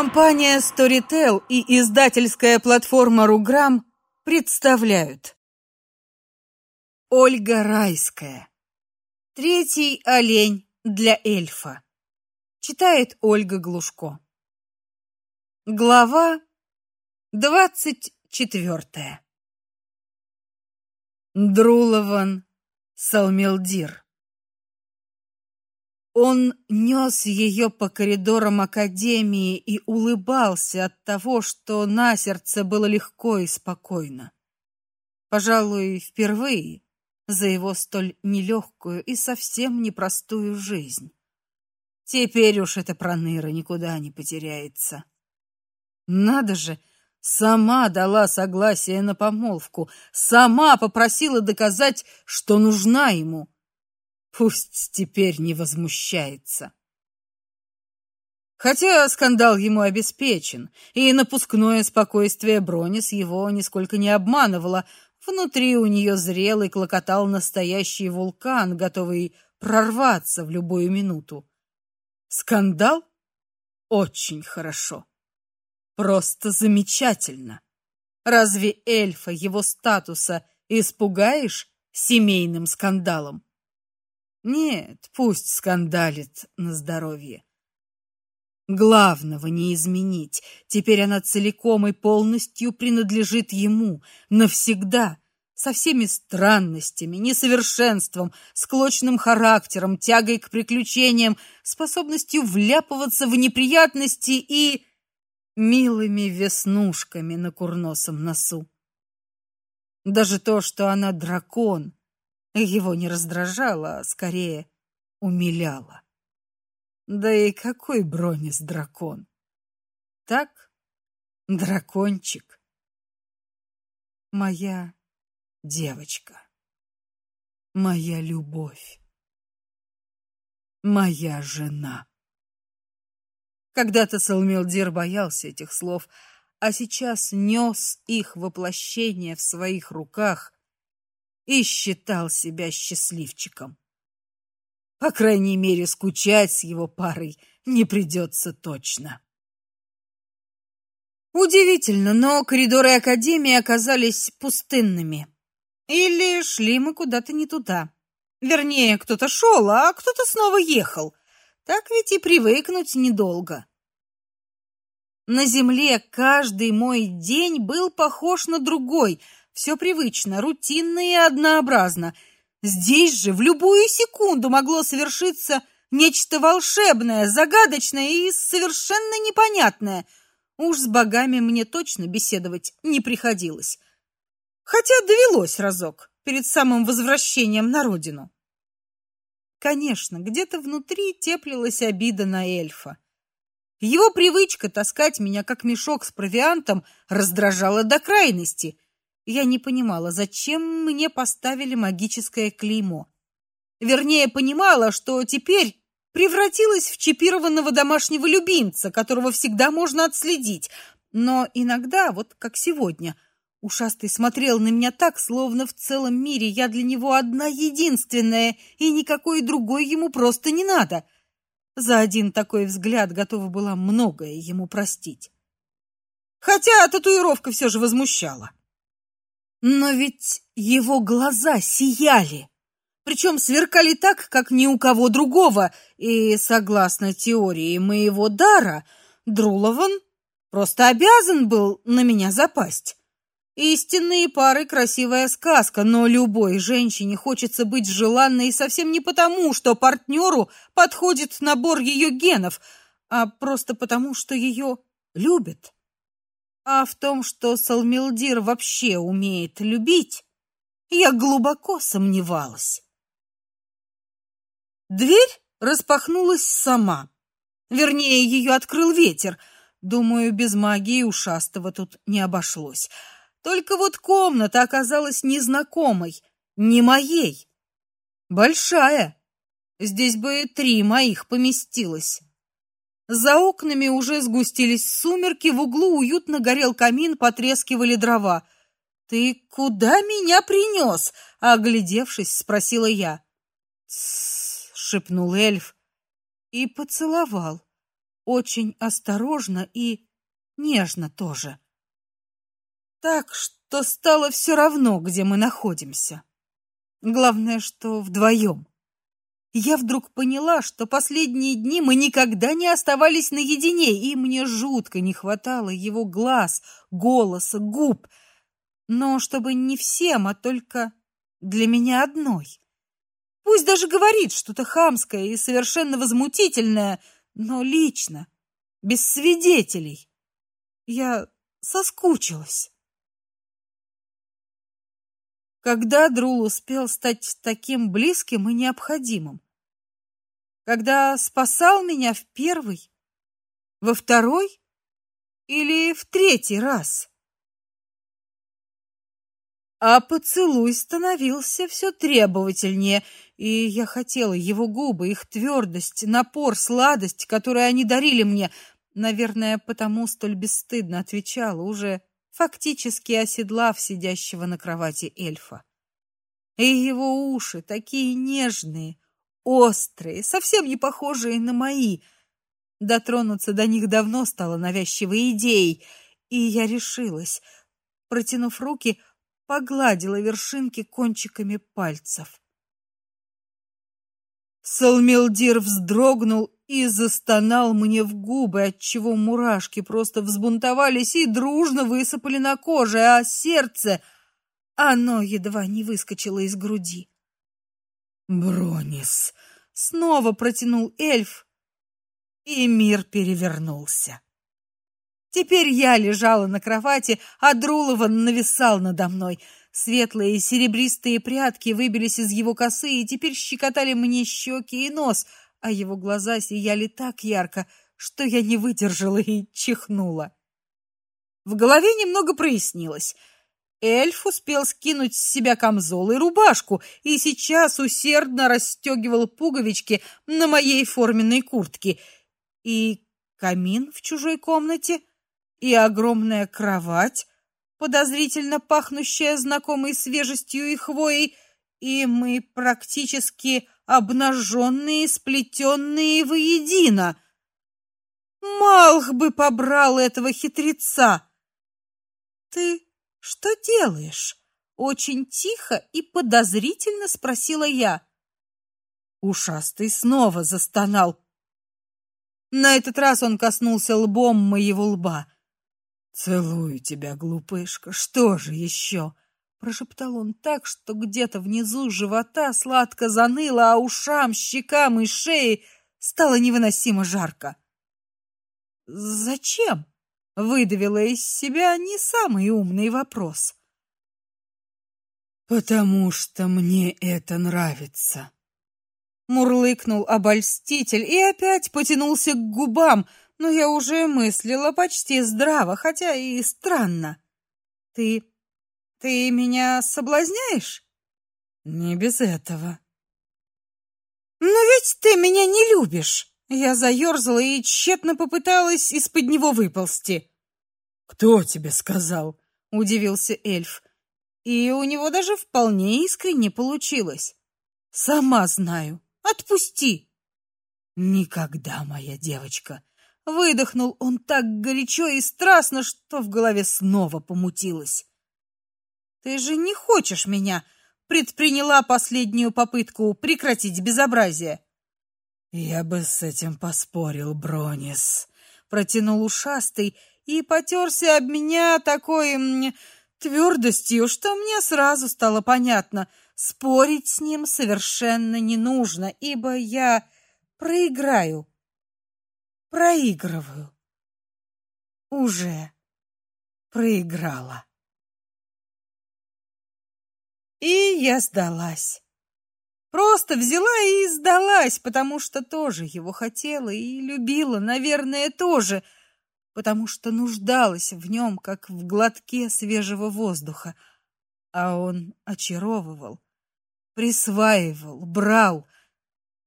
Компания Storytel и издательская платформа Руграм представляют. Ольга Райская. Третий олень для эльфа. Читает Ольга Глушко. Глава двадцать четвертая. Друлован Салмелдир он нес ее по коридорам академии и улыбался от того, что на сердце было легко и спокойно. Пожалуй, впервые за его столь нелегкую и совсем непростую жизнь. Теперь уж эта проныра никуда не потеряется. Надо же, сама дала согласие на помолвку, сама попросила доказать, что нужна ему. Пусть теперь не возмущается. Хотя скандал ему обеспечен, и напускное спокойствие Бронис его нисколько не обманывало. Внутри у нее зрел и клокотал настоящий вулкан, готовый прорваться в любую минуту. Скандал? Очень хорошо. Просто замечательно. Разве эльфа его статуса испугаешь семейным скандалом? Нет, пусть скандалит на здоровье. Главного не изменить. Теперь она целиком и полностью принадлежит ему навсегда, со всеми странностями, несовершенством, склочным характером, тягой к приключениям, способностью вляпываться в неприятности и милыми веснушками на курносом носу. Даже то, что она дракон, его не раздражало, а скорее умиляло. Да и какой Бронис дракон? Так, дракончик. Моя девочка. Моя любовь. Моя жена. Когда-то Салмелдир боялся этих слов, а сейчас нес их воплощение в своих руках и считал себя счастливчиком. По крайней мере, скучать с его парой не придется точно. Удивительно, но коридоры академии оказались пустынными. Или шли мы куда-то не туда. Вернее, кто-то шел, а кто-то снова ехал. Так ведь и привыкнуть недолго. На земле каждый мой день был похож на другой — все привычно, рутинно и однообразно. Здесь же в любую секунду могло совершиться нечто волшебное, загадочное и совершенно непонятное. Уж с богами мне точно беседовать не приходилось. Хотя довелось разок перед самым возвращением на родину. Конечно, где-то внутри теплилась обида на эльфа. Его привычка таскать меня как мешок с провиантом раздражала до крайности — я не понимала, зачем мне поставили магическое клеймо. Вернее, понимала, что теперь превратилась в чипированного домашнего любимца, которого всегда можно отследить. Но иногда, вот как сегодня, ушастый смотрел на меня так, словно в целом мире я для него одна единственная, и никакой другой ему просто не надо. За один такой взгляд готова была многое ему простить. Хотя татуировка все же возмущала. Но ведь его глаза сияли, причем сверкали так, как ни у кого другого, и, согласно теории моего дара, Друлован просто обязан был на меня запасть. Истинные пары красивая сказка, но любой женщине хочется быть желанной совсем не потому, что партнеру подходит набор ее генов, а просто потому, что ее любят. А в том, что Салмилдир вообще умеет любить, я глубоко сомневалась. Дверь распахнулась сама. Вернее, ее открыл ветер. Думаю, без магии ушастого тут не обошлось. Только вот комната оказалась незнакомой, не моей. Большая. Здесь бы три моих поместилось. За окнами уже сгустились сумерки, в углу уютно горел камин, потрескивали дрова. Ты куда меня принес?» — оглядевшись, спросила я. Шепнул эльф и поцеловал. очень осторожно и нежно тоже. Так что стало все равно, где мы находимся. Главное, что вдвоем. Я вдруг поняла, что последние дни мы никогда не оставались наедине, и мне жутко не хватало его глаз, голоса, губ. Но чтобы не всем, а только для меня одной. Пусть даже говорит что-то хамское и совершенно возмутительное, но лично, без свидетелей. Я соскучилась. Когда Друл успел стать таким близким и необходимым? Когда спасал меня в первый, во второй или в третий раз? А поцелуй становился все требовательнее, и я хотела его губы, их твердость, напор, сладость, которые они дарили мне. Наверное, потому столь бесстыдно отвечала уже фактически оседлав сидящего на кровати эльфа. И его уши такие нежные, острые, совсем не похожие на мои. Дотронуться до них давно стало навязчивой идеей, и я решилась, протянув руки, погладила вершинки кончиками пальцев. Салмелдир вздрогнул и застонал мне в губы, отчего мурашки просто взбунтовались и дружно высыпали на коже, а сердце оно едва не выскочило из груди. Бронис снова протянул эльф, и мир перевернулся. Теперь я лежала на кровати, а Друлован нависал надо мной. Светлые серебристые прядки выбились из его косы и теперь щекотали мне щеки и нос, а его глаза сияли так ярко, что я не выдержала и чихнула. В голове немного прояснилось. Эльф успел скинуть с себя камзол и рубашку и сейчас усердно расстегивал пуговички на моей форменной куртке. И камин в чужой комнате, и огромная кровать, подозрительно пахнущая знакомой свежестью и хвоей, и мы практически обнаженные, сплетенные воедино. Малх бы побрал этого хитреца. Ты что делаешь? Очень тихо и подозрительно спросила я. Ушастый снова застонал. На этот раз он коснулся лбом моего лба. Целую тебя, глупышка. Что же еще? Прошептал он так, что где-то внизу живота сладко заныло, а ушам, щекам и шее стало невыносимо жарко. Зачем? выдавила из себя не самый умный вопрос. Потому что мне это нравится. Мурлыкнул обольститель и опять потянулся к губам, но я уже мыслила почти здраво, хотя и странно. Ты ты меня соблазняешь? Не без этого. Но ведь ты меня не любишь. Я заерзала и тщетно попыталась из-под него выползти. Кто тебе сказал? удивился эльф. И у него даже вполне искренне получилось. Сама знаю. Отпусти. Никогда, моя девочка. Выдохнул он так горячо и страстно, что в голове снова помутилось. Ты же не хочешь меня? Предприняла последнюю попытку прекратить безобразие. Я бы с этим поспорил, Бронис, протянул ушастый и потерся об меня такой твердостью, что мне сразу стало понятно, спорить с ним совершенно не нужно, ибо я проиграю. Проигрываю. Уже проиграла. И я сдалась. Просто взяла и сдалась, потому что тоже его хотела и любила, наверное, тоже, потому что нуждалась в нем, как в глотке свежего воздуха. А он очаровывал, присваивал, брал,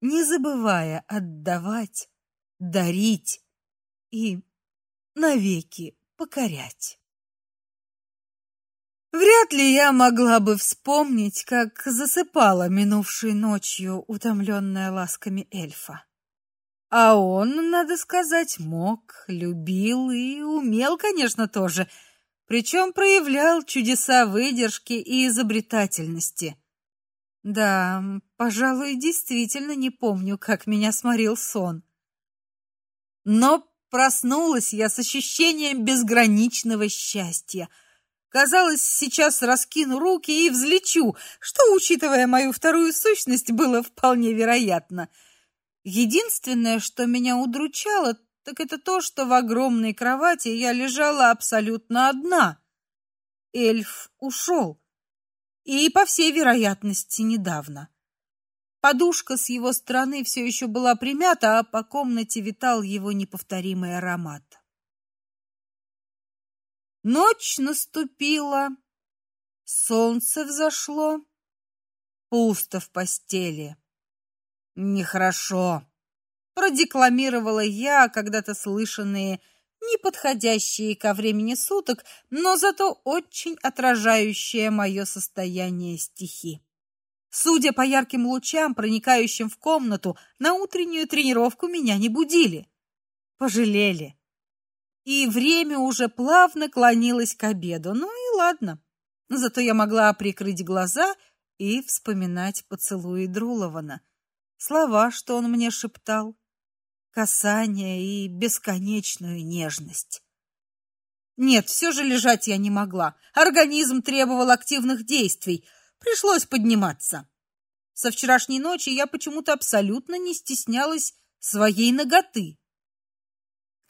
не забывая отдавать, дарить и навеки покорять. Вряд ли я могла бы вспомнить, как засыпала минувшей ночью, утомленная ласками эльфа. А он, надо сказать, мог, любил и умел, конечно, тоже, причем проявлял чудеса выдержки и изобретательности. Да, пожалуй, действительно не помню, как меня сморил сон. Но проснулась я с ощущением безграничного счастья. Казалось, сейчас раскину руки и взлечу, что, учитывая мою вторую сущность, было вполне вероятно. Единственное, что меня удручало, так это то, что в огромной кровати я лежала абсолютно одна. Эльф ушел. И, по всей вероятности, недавно. Подушка с его стороны все еще была примята, а по комнате витал его неповторимый аромат. Ночь наступила, солнце взошло, пусто в постели. Нехорошо, продекламировала я когда-то слышанные неподходящие ко времени суток, но зато очень отражающие мое состояние стихи. Судя по ярким лучам, проникающим в комнату, на утреннюю тренировку меня не будили. Пожалели и время уже плавно клонилось к обеду. Ну и ладно. Зато я могла прикрыть глаза и вспоминать поцелуи Друлована, слова, что он мне шептал, касания и бесконечную нежность. Нет, все же лежать я не могла. Организм требовал активных действий. Пришлось подниматься. Со вчерашней ночи я почему-то абсолютно не стеснялась своей ноготы.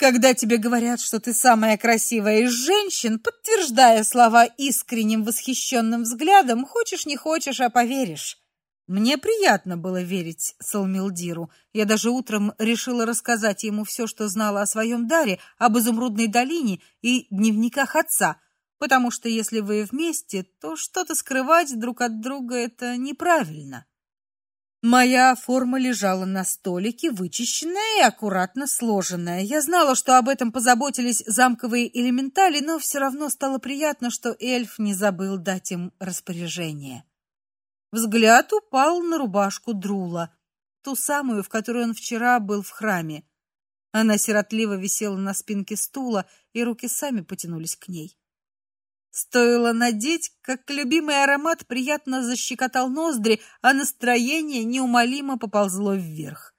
Когда тебе говорят, что ты самая красивая из женщин, подтверждая слова искренним восхищенным взглядом, хочешь не хочешь, а поверишь. Мне приятно было верить Салмилдиру. Я даже утром решила рассказать ему все, что знала о своем даре, об изумрудной долине и дневниках отца, потому что если вы вместе, то что-то скрывать друг от друга это неправильно. Моя форма лежала на столике, вычищенная и аккуратно сложенная. Я знала, что об этом позаботились замковые элементали, но все равно стало приятно, что эльф не забыл дать им распоряжение. Взгляд упал на рубашку Друла, ту самую, в которой он вчера был в храме. Она сиротливо висела на спинке стула, и руки сами потянулись к ней. Стоило надеть, как любимый аромат приятно защекотал ноздри, а настроение неумолимо поползло вверх.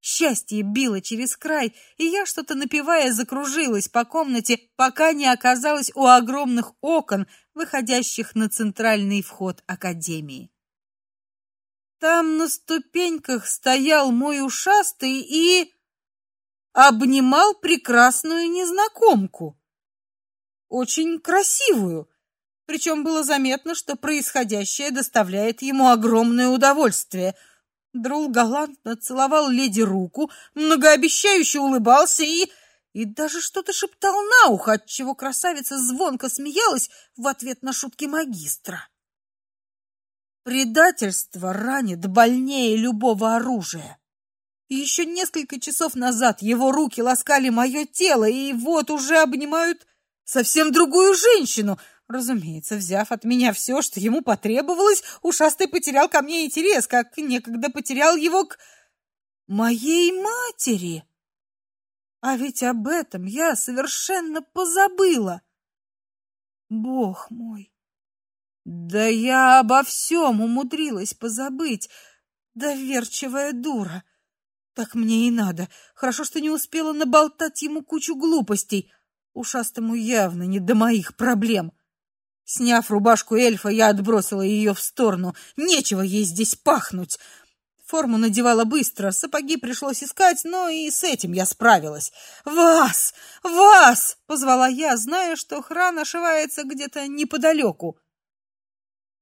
Счастье било через край, и я что-то напевая закружилась по комнате, пока не оказалась у огромных окон, выходящих на центральный вход академии. Там на ступеньках стоял мой ушастый и обнимал прекрасную незнакомку очень красивую. Причем было заметно, что происходящее доставляет ему огромное удовольствие. Друл галантно целовал леди руку, многообещающе улыбался и и даже что-то шептал на ухо, от чего красавица звонко смеялась в ответ на шутки магистра. Предательство ранит больнее любого оружия. И еще несколько часов назад его руки ласкали мое тело, и вот уже обнимают совсем другую женщину. Разумеется, взяв от меня все, что ему потребовалось, ушастый потерял ко мне интерес, как некогда потерял его к моей матери. А ведь об этом я совершенно позабыла. Бог мой! Да я обо всем умудрилась позабыть, доверчивая дура. Так мне и надо. Хорошо, что не успела наболтать ему кучу глупостей. Ушастому явно не до моих проблем. Сняв рубашку эльфа, я отбросила ее в сторону. Нечего ей здесь пахнуть. Форму надевала быстро, сапоги пришлось искать, но и с этим я справилась. «Вас! Вас!» — позвала я, зная, что хран ошивается где-то неподалеку.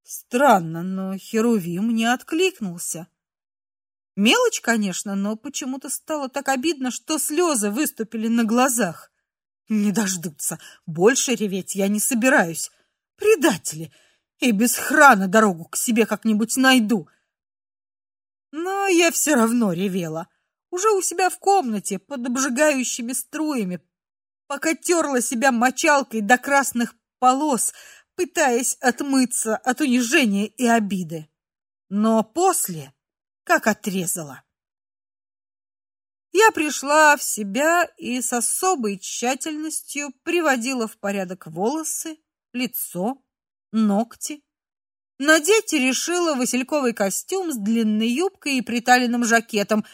Странно, но Херувим не откликнулся. Мелочь, конечно, но почему-то стало так обидно, что слезы выступили на глазах. Не дождутся. Больше реветь я не собираюсь. Предатели! И без храна дорогу к себе как-нибудь найду. Но я все равно ревела. Уже у себя в комнате, под обжигающими струями, пока терла себя мочалкой до красных полос, пытаясь отмыться от унижения и обиды. Но после как отрезала. Я пришла в себя и с особой тщательностью приводила в порядок волосы, лицо, ногти. Надеть решила васильковый костюм с длинной юбкой и приталенным жакетом.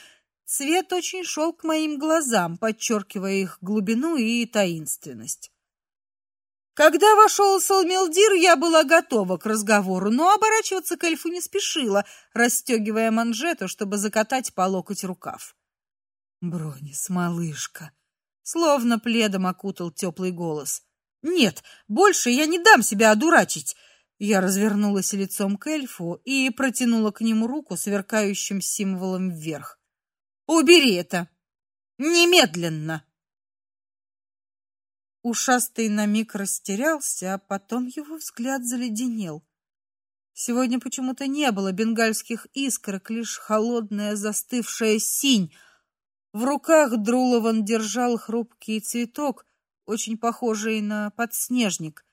Цвет очень шел к моим глазам, подчеркивая их глубину и таинственность. Когда вошел Салмелдир, я была готова к разговору, но оборачиваться к эльфу не спешила, расстегивая манжету, чтобы закатать по локоть рукав. Бронис, малышка, словно пледом окутал теплый голос. Нет, больше я не дам себя одурачить. Я развернулась лицом к эльфу и протянула к нему руку сверкающим символом вверх. Убери это. Немедленно. Ушастый на миг растерялся, а потом его взгляд заледенел. Сегодня почему-то не было бенгальских искорок, лишь холодная застывшая синь. В руках Друлован держал хрупкий цветок, очень похожий на подснежник.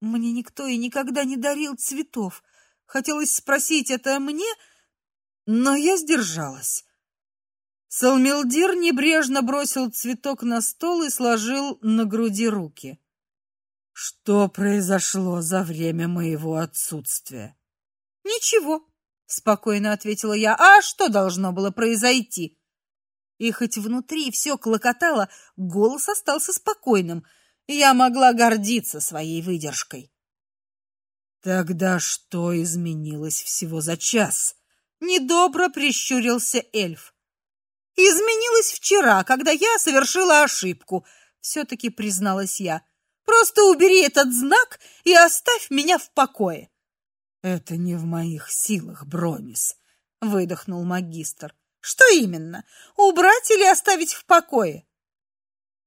Мне никто и никогда не дарил цветов. Хотелось спросить, это мне, но я сдержалась. Салмилдир небрежно бросил цветок на стол и сложил на груди руки. Что произошло за время моего отсутствия? Ничего, спокойно ответила я. А что должно было произойти? И хоть внутри все клокотало, голос остался спокойным. Я могла гордиться своей выдержкой. Тогда что изменилось всего за час? Недобро прищурился эльф. Изменилось вчера, когда я совершила ошибку, все таки призналась я. Просто убери этот знак и оставь меня в покое. Это не в моих силах, Бромис, выдохнул магистр. Что именно? Убрать или оставить в покое?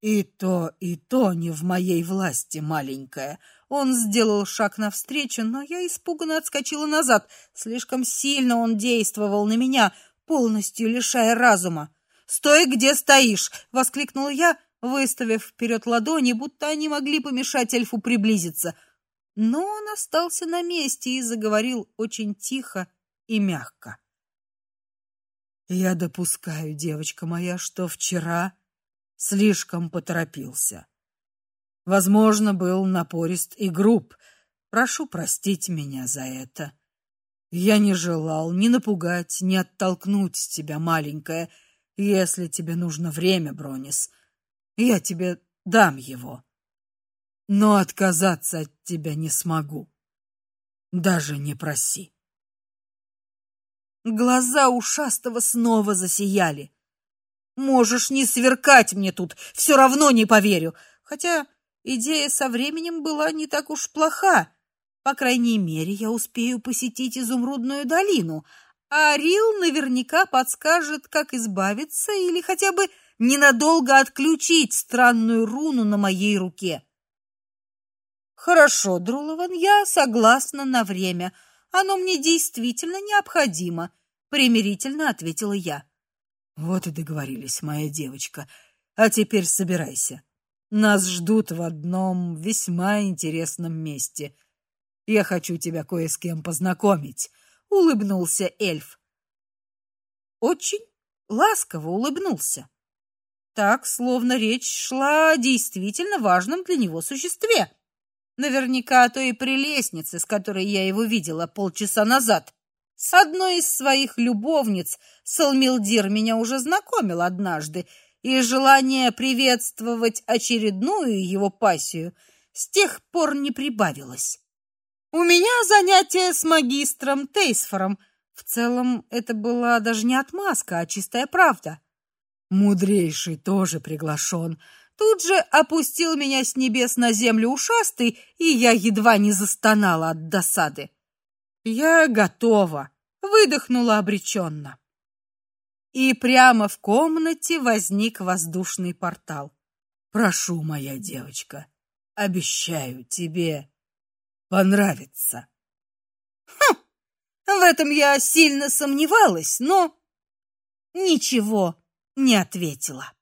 И то, и то не в моей власти, маленькая. Он сделал шаг навстречу, но я испуганно отскочила назад. Слишком сильно он действовал на меня, полностью лишая разума. "Стой, где стоишь!" воскликнула я, выставив вперед ладони, будто они могли помешать эльфу приблизиться. Но он остался на месте и заговорил очень тихо и мягко. Я допускаю, девочка моя, что вчера слишком поторопился. Возможно, был напорист и груб. Прошу простить меня за это. Я не желал ни напугать, ни оттолкнуть тебя, маленькая, если тебе нужно время, Бронис, я тебе дам его. Но отказаться от тебя не смогу. Даже не проси. Глаза ушастого снова засияли. Можешь не сверкать мне тут, все равно не поверю. Хотя идея со временем была не так уж плоха. По крайней мере, я успею посетить изумрудную долину, а Рил наверняка подскажет, как избавиться или хотя бы ненадолго отключить странную руну на моей руке. Хорошо, Друлован, я согласна на время. Оно мне действительно необходимо, примирительно ответила я. Вот и договорились, моя девочка. А теперь собирайся. Нас ждут в одном весьма интересном месте. Я хочу тебя кое с кем познакомить улыбнулся эльф. Очень ласково улыбнулся. Так, словно речь шла о действительно важном для него существе. Наверняка о той прелестнице, с которой я его видела полчаса назад. С одной из своих любовниц Салмилдир меня уже знакомил однажды, и желание приветствовать очередную его пассию с тех пор не прибавилось. У меня занятие с магистром Тейсфором. В целом, это была даже не отмазка, а чистая правда. Мудрейший тоже приглашен. Тут же опустил меня с небес на землю ушастый, и я едва не застонала от досады. Я готова, выдохнула обреченно. И прямо в комнате возник воздушный портал. Прошу, моя девочка, обещаю тебе понравится. Хм, в этом я сильно сомневалась, но ничего не ответила.